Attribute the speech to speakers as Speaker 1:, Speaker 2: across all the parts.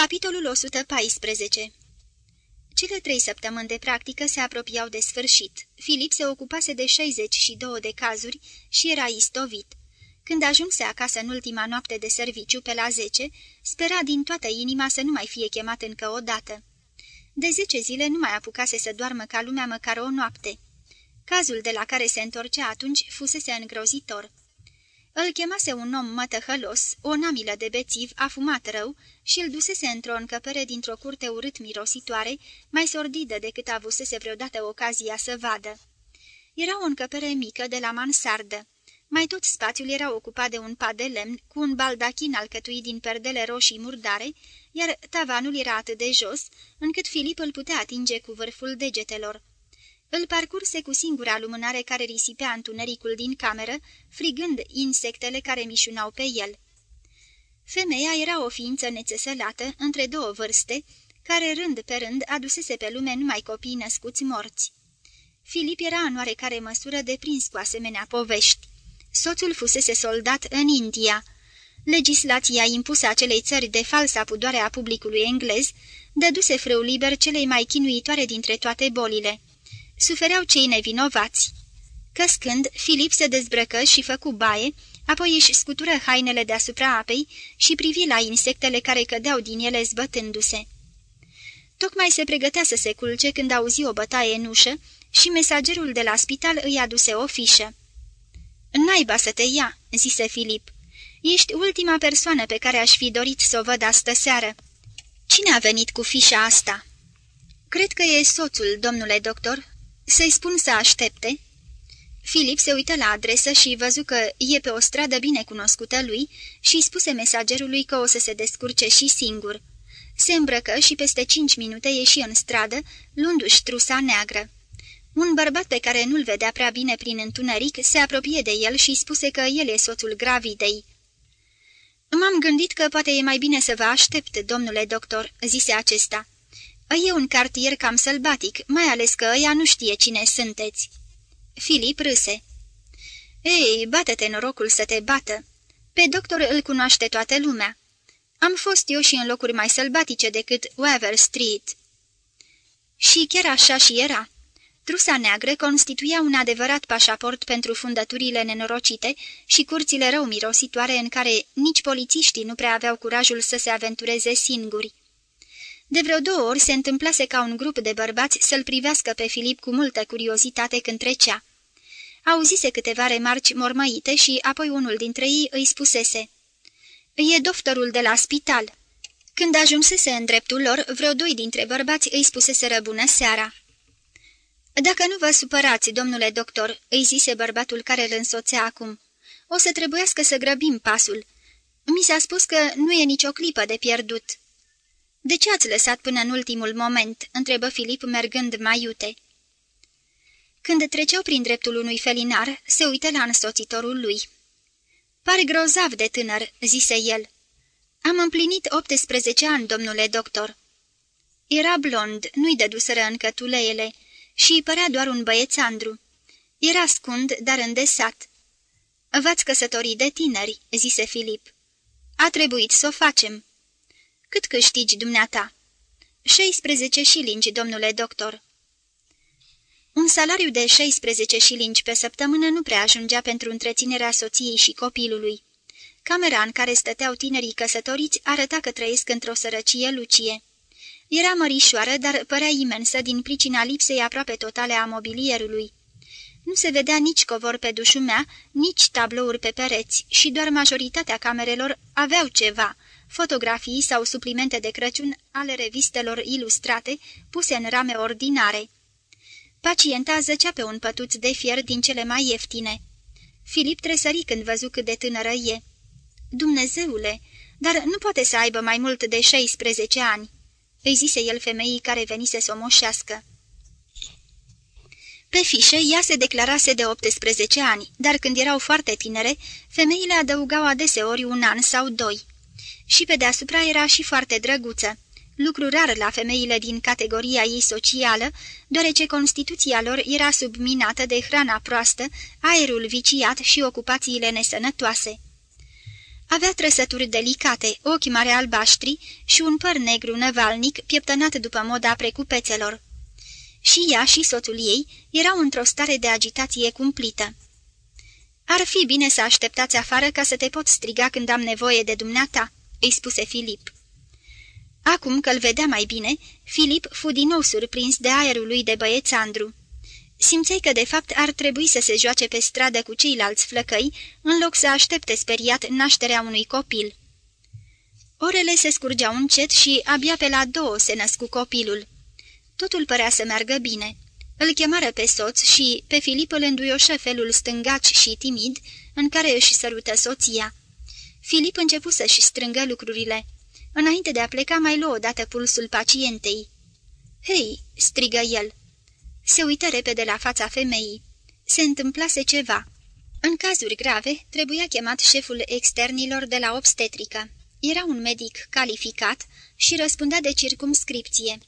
Speaker 1: Capitolul 114 Cele trei săptămâni de practică se apropiau de sfârșit. Filip se ocupase de 62 de cazuri și era istovit. Când ajunse acasă în ultima noapte de serviciu, pe la 10, spera din toată inima să nu mai fie chemat încă o dată. De zece zile nu mai apucase să doarmă ca lumea măcar o noapte. Cazul de la care se întorcea atunci fusese îngrozitor. Îl chemase un om mătăhălos, o namilă de bețiv, afumat rău, și îl dusese într-o încăpere dintr-o curte urât mirositoare, mai sordidă decât avusese vreodată ocazia să vadă. Era o încăpere mică de la mansardă. Mai tot spațiul era ocupat de un pad de lemn, cu un baldachin alcătuit din perdele roșii murdare, iar tavanul era atât de jos, încât Filip îl putea atinge cu vârful degetelor. Îl parcurse cu singura lumânare care risipea întunericul din cameră, frigând insectele care mișunau pe el. Femeia era o ființă nețesălată, între două vârste, care rând pe rând adusese pe lume numai copii născuți morți. Filip era în oarecare măsură deprins cu asemenea povești. Soțul fusese soldat în India. Legislația impusă acelei țări de falsa pudoare a publicului englez dăduse frâu liber celei mai chinuitoare dintre toate bolile sufereau cei nevinovați. Căscând, Filip se dezbrăcă și făcu baie, apoi își scutură hainele deasupra apei și privi la insectele care cădeau din ele zbătându-se. Tocmai se pregătea să se culce când auzi o bătaie în ușă și mesagerul de la spital îi aduse o fișă. Naiba să te ia," zise Filip. Ești ultima persoană pe care aș fi dorit să o văd astă seară. Cine a venit cu fișa asta?" Cred că e soțul, domnule doctor," Să-i spun să aștepte?" Filip se uită la adresă și văzu că e pe o stradă bine cunoscută lui și spuse mesagerului că o să se descurce și singur. Se îmbrăcă și peste cinci minute ieși în stradă, luându-și trusa neagră. Un bărbat pe care nu-l vedea prea bine prin întuneric se apropie de el și spuse că el e soțul gravidei. M-am gândit că poate e mai bine să vă aștept, domnule doctor," zise acesta. E un cartier cam sălbatic, mai ales că ea nu știe cine sunteți." Filip râse. Ei, bate-te norocul să te bată. Pe doctor îl cunoaște toată lumea. Am fost eu și în locuri mai sălbatice decât Weaver Street." Și chiar așa și era. Trusa neagră constituia un adevărat pașaport pentru fundăturile nenorocite și curțile rău mirositoare în care nici polițiștii nu prea aveau curajul să se aventureze singuri. De vreo două ori se întâmplase ca un grup de bărbați să-l privească pe Filip cu multă curiozitate când trecea. Auzise câteva remarci mormăite și apoi unul dintre ei îi spusese E doctorul de la spital." Când ajunsese în dreptul lor, vreo doi dintre bărbați îi spuseseră bună seara. Dacă nu vă supărați, domnule doctor," îi zise bărbatul care îl însoțea acum, o să trebuiască să grăbim pasul. Mi s-a spus că nu e nicio clipă de pierdut." De ce ați lăsat până în ultimul moment?" întrebă Filip mergând mai iute. Când treceau prin dreptul unui felinar, se uită la însoțitorul lui. Pare grozav de tânăr," zise el. Am împlinit 18 ani, domnule doctor." Era blond, nu-i dăduseră încă tuleele și părea doar un băiețandru. Era scund, dar îndesat. V-ați căsătorit de tineri," zise Filip. A trebuit să o facem." Cât câștigi dumneata?" 16 șilingi, domnule doctor." Un salariu de 16 șilingi pe săptămână nu prea ajungea pentru întreținerea soției și copilului. Camera în care stăteau tinerii căsătoriți arăta că trăiesc într-o sărăcie lucie. Era mărișoară, dar părea imensă din pricina lipsei aproape totale a mobilierului. Nu se vedea nici covor pe dușumea, nici tablouri pe pereți și doar majoritatea camerelor aveau ceva, fotografii sau suplimente de Crăciun ale revistelor ilustrate puse în rame ordinare. Pacienta zăcea pe un pătuț de fier din cele mai ieftine. Filip tresări când văzu cât de tânără e. Dumnezeule, dar nu poate să aibă mai mult de 16 ani, îi zise el femeii care venise să o moșească. Pe fișă, ea se declarase de 18 ani, dar când erau foarte tinere, femeile adăugau adeseori un an sau doi și pe deasupra era și foarte drăguță, lucru rar la femeile din categoria ei socială, deoarece constituția lor era subminată de hrana proastă, aerul viciat și ocupațiile nesănătoase. Avea trăsături delicate, ochi mari albaștri și un păr negru năvalnic pieptănat după moda precupețelor. Și ea și soțul ei erau într-o stare de agitație cumplită. Ar fi bine să așteptați afară ca să te pot striga când am nevoie de dumneata," îi spuse Filip. Acum că-l vedea mai bine, Filip fu din nou surprins de aerul lui de băiețandru. Simțeai că de fapt ar trebui să se joace pe stradă cu ceilalți flăcăi, în loc să aștepte speriat nașterea unui copil. Orele se scurgeau încet și abia pe la două se născu copilul. Totul părea să meargă bine. Îl chemară pe soț și pe Filip îl înduioșă felul stângaci și timid în care își sărută soția. Filip începu să-și strângă lucrurile. Înainte de a pleca mai luă odată pulsul pacientei. Hei!" strigă el. Se uită repede la fața femeii. Se întâmplase ceva. În cazuri grave, trebuia chemat șeful externilor de la obstetrică. Era un medic calificat și răspundea de circumscripție.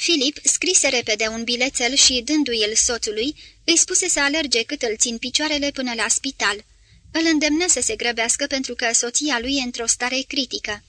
Speaker 1: Filip scrise repede un bilețel și, dându-i el soțului, îi spuse să alerge cât îl țin picioarele până la spital. Îl îndemnă să se grăbească pentru că soția lui e într-o stare critică.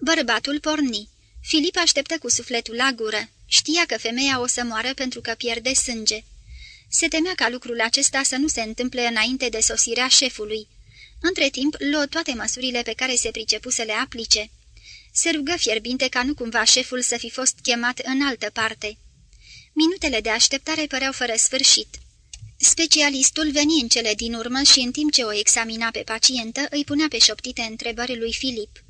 Speaker 1: Bărbatul porni. Filip așteptă cu sufletul la gură. Știa că femeia o să moară pentru că pierde sânge. Se temea ca lucrul acesta să nu se întâmple înainte de sosirea șefului. Între timp, luă toate măsurile pe care se pricepu să le aplice. Se rugă fierbinte ca nu cumva șeful să fi fost chemat în altă parte. Minutele de așteptare păreau fără sfârșit. Specialistul veni în cele din urmă și în timp ce o examina pe pacientă, îi punea pe șoptite întrebări lui Filip.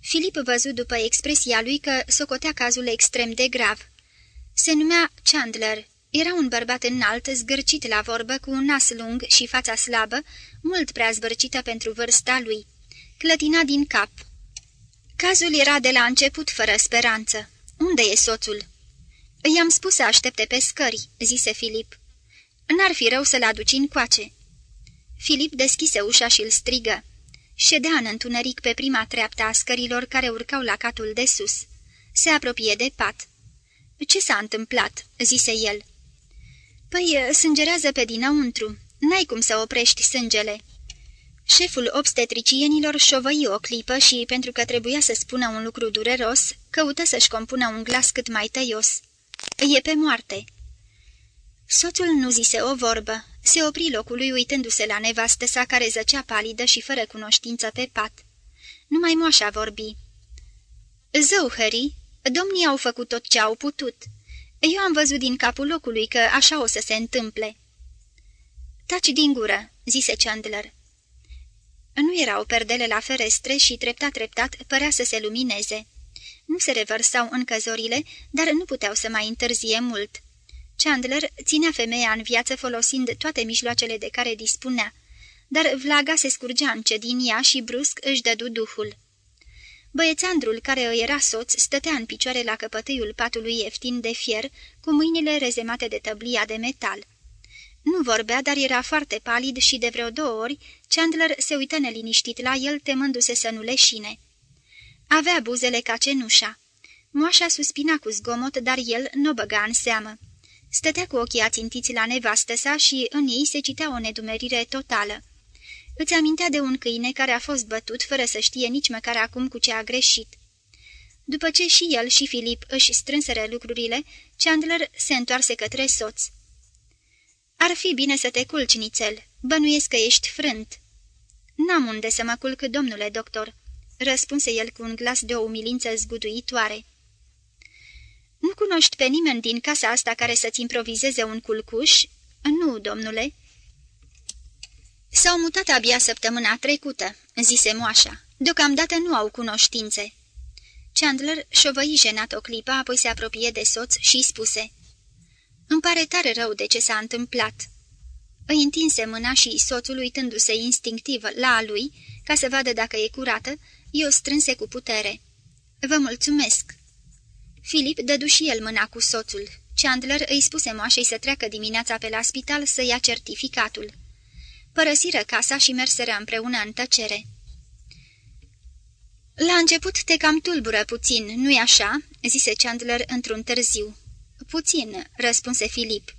Speaker 1: Filip văzut după expresia lui că socotea cazul extrem de grav. Se numea Chandler. Era un bărbat înalt, zgârcit la vorbă, cu un nas lung și fața slabă, mult prea zvârcită pentru vârsta lui. Clătina din cap. Cazul era de la început fără speranță. Unde e soțul?" I-am spus să aștepte pe scări," zise Filip. N-ar fi rău să-l aduci încoace." Filip deschise ușa și îl strigă. Ședea în întuneric pe prima treaptă a scărilor care urcau la catul de sus. Se apropie de pat. Ce s-a întâmplat?" zise el. Păi, sângerează pe dinăuntru. N-ai cum să oprești sângele." Șeful obstetricienilor șovăi o clipă și, pentru că trebuia să spună un lucru dureros, căută să-și compună un glas cât mai tăios. E pe moarte." Soțul nu zise o vorbă. Se opri locului uitându-se la nevastă sa care zăcea palidă și fără cunoștință pe pat. Numai moașa vorbi. Zău, Harry, domnii au făcut tot ce au putut. Eu am văzut din capul locului că așa o să se întâmple." Taci din gură," zise Chandler. Nu erau perdele la ferestre și treptat-treptat părea să se lumineze. Nu se revărsau încă zorile, dar nu puteau să mai întârzie mult. Chandler ținea femeia în viață folosind toate mijloacele de care dispunea, dar vlaga se scurgea încet din ea și brusc își dădu duhul. Băiețandrul care îi era soț stătea în picioare la căpătâiul patului ieftin de fier, cu mâinile rezemate de tăblia de metal. Nu vorbea, dar era foarte palid și de vreo două ori Chandler se uită neliniștit la el, temându-se să nu leșine. Avea buzele ca cenușa. Moașa suspina cu zgomot, dar el nu băga în seamă. Stătea cu ochii ațintiți la nevastă sa și în ei se citea o nedumerire totală. Îți amintea de un câine care a fost bătut fără să știe nici măcar acum cu ce a greșit. După ce și el și Filip își strânseră lucrurile, Chandler se întoarse către soț. Ar fi bine să te culci, nițel. Bănuiesc că ești frânt." N-am unde să mă culc, domnule doctor," răspunse el cu un glas de o umilință zguduitoare. Nu cunoști pe nimeni din casa asta care să-ți improvizeze un culcuș?" Nu, domnule." S-au mutat abia săptămâna trecută," zise moașa. Deocamdată nu au cunoștințe." Chandler șovăi jenat o clipă, apoi se apropie de soț și spuse îmi pare tare rău de ce s-a întâmplat." Îi întinse mâna și soțul, uitându-se instinctiv la a lui, ca să vadă dacă e curată, i-o strânse cu putere. Vă mulțumesc." Filip dădu și el mâna cu soțul. Chandler îi spuse moașei să treacă dimineața pe la spital să ia certificatul. Părăsiră casa și merseră împreună în tăcere. La început te cam tulbură puțin, nu-i așa?" zise Chandler într-un târziu. Puțin," răspunse Filip.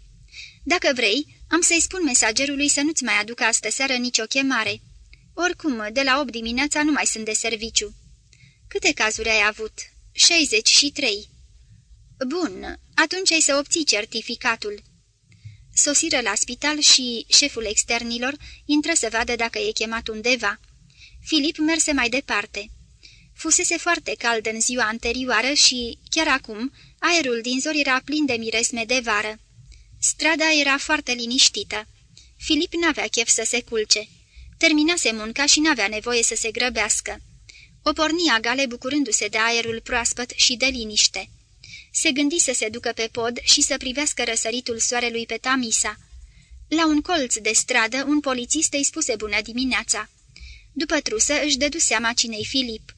Speaker 1: Dacă vrei, am să-i spun mesagerului să nu-ți mai aducă astă seară nicio chemare. Oricum, de la 8 dimineața nu mai sunt de serviciu." Câte cazuri ai avut?" 63." Bun, atunci ai să obții certificatul." Sosiră la spital și șeful externilor intră să vadă dacă e chemat undeva. Filip merse mai departe. Fusese foarte cald în ziua anterioară și, chiar acum, aerul din zor era plin de miresme de vară. Strada era foarte liniștită. Filip n-avea chef să se culce. Terminase munca și n-avea nevoie să se grăbească. O pornia gale bucurându-se de aerul proaspăt și de liniște. Se gândi să se ducă pe pod și să privească răsăritul soarelui pe Tamisa. La un colț de stradă, un polițist îi spuse bună dimineața. După trusă își dădu seama cinei Filip.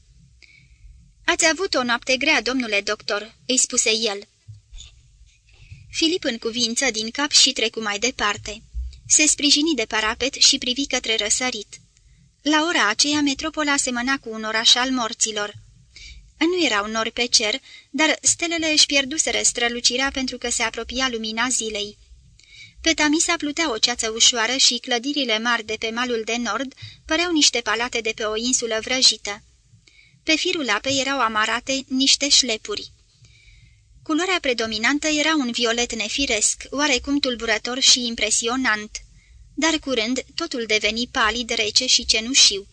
Speaker 1: Ați avut o noapte grea, domnule doctor," îi spuse el. Filip în cuvință din cap și trecu mai departe. Se sprijini de parapet și privi către răsărit. La ora aceea, metropola semăna cu un oraș al morților. Nu erau nori pe cer, dar stelele își pierduseră strălucirea pentru că se apropia lumina zilei. Pe Tamisa plutea o ceață ușoară și clădirile mari de pe malul de nord păreau niște palate de pe o insulă vrăjită. Pe firul apei erau amarate niște șlepuri. Culoarea predominantă era un violet nefiresc, oarecum tulburător și impresionant, dar curând totul deveni palid, rece și cenușiu.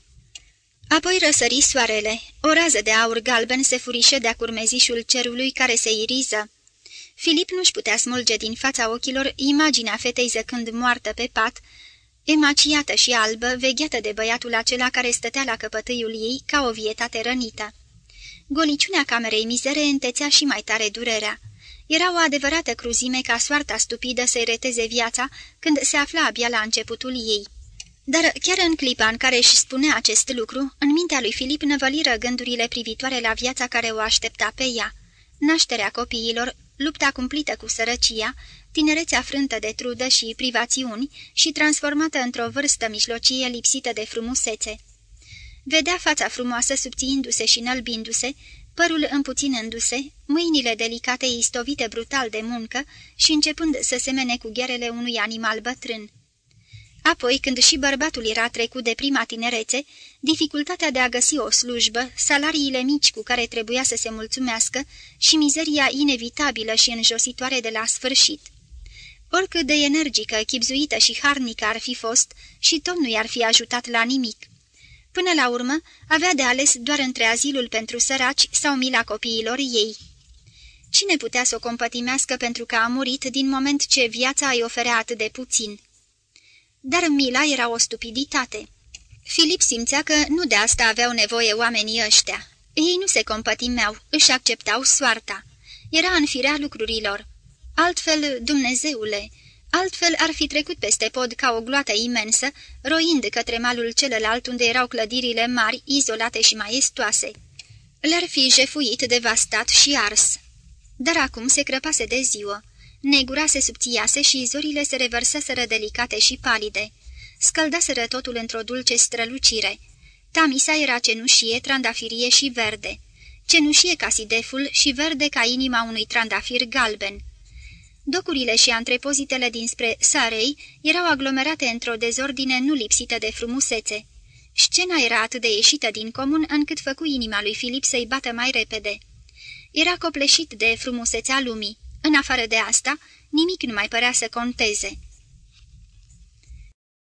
Speaker 1: Apoi răsări soarele, o rază de aur galben se furișă de-a curmezișul cerului care se iriză. Filip nu-și putea smulge din fața ochilor imaginea fetei zăcând moartă pe pat, emaciată și albă, vegheată de băiatul acela care stătea la căpătâiul ei ca o vietate rănită. Goliciunea camerei mizere întețea și mai tare durerea. Era o adevărată cruzime ca soarta stupidă să-i reteze viața când se afla abia la începutul ei. Dar chiar în clipa în care își spunea acest lucru, în mintea lui Filip năvăliră gândurile privitoare la viața care o aștepta pe ea. Nașterea copiilor, lupta cumplită cu sărăcia, tinerețea frântă de trudă și privațiuni și transformată într-o vârstă mijlocie lipsită de frumusețe. Vedea fața frumoasă subțiindu-se și înălbindu-se, părul împuținându-se, mâinile delicate istovite brutal de muncă și începând să semene cu gherele unui animal bătrân. Apoi, când și bărbatul era trecut de prima tinerețe, dificultatea de a găsi o slujbă, salariile mici cu care trebuia să se mulțumească și mizeria inevitabilă și înjositoare de la sfârșit. Oricât de energică, chipzuită și harnică ar fi fost, și tot nu i-ar fi ajutat la nimic. Până la urmă, avea de ales doar între azilul pentru săraci sau mila copiilor ei. Cine putea să o compătimească pentru că a murit din moment ce viața îi oferea atât de puțin? Dar mila era o stupiditate. Filip simțea că nu de asta aveau nevoie oamenii ăștia. Ei nu se compătimeau, își acceptau soarta. Era în firea lucrurilor. Altfel, Dumnezeule, altfel ar fi trecut peste pod ca o gloată imensă, roind către malul celălalt unde erau clădirile mari, izolate și maestoase. Le-ar fi jefuit, devastat și ars. Dar acum se crăpase de ziua. Negura se subțiase și zorile se revărsaseră delicate și palide. Scăldaseră totul într-o dulce strălucire. Tamisa era cenușie, trandafirie și verde. Cenușie ca sideful și verde ca inima unui trandafir galben. Docurile și antrepozitele dinspre Sarei erau aglomerate într-o dezordine nu lipsită de frumusețe. Scena era atât de ieșită din comun încât făcu inima lui Filip să-i bată mai repede. Era copleșit de frumusețea lumii. În afară de asta, nimic nu mai părea să conteze.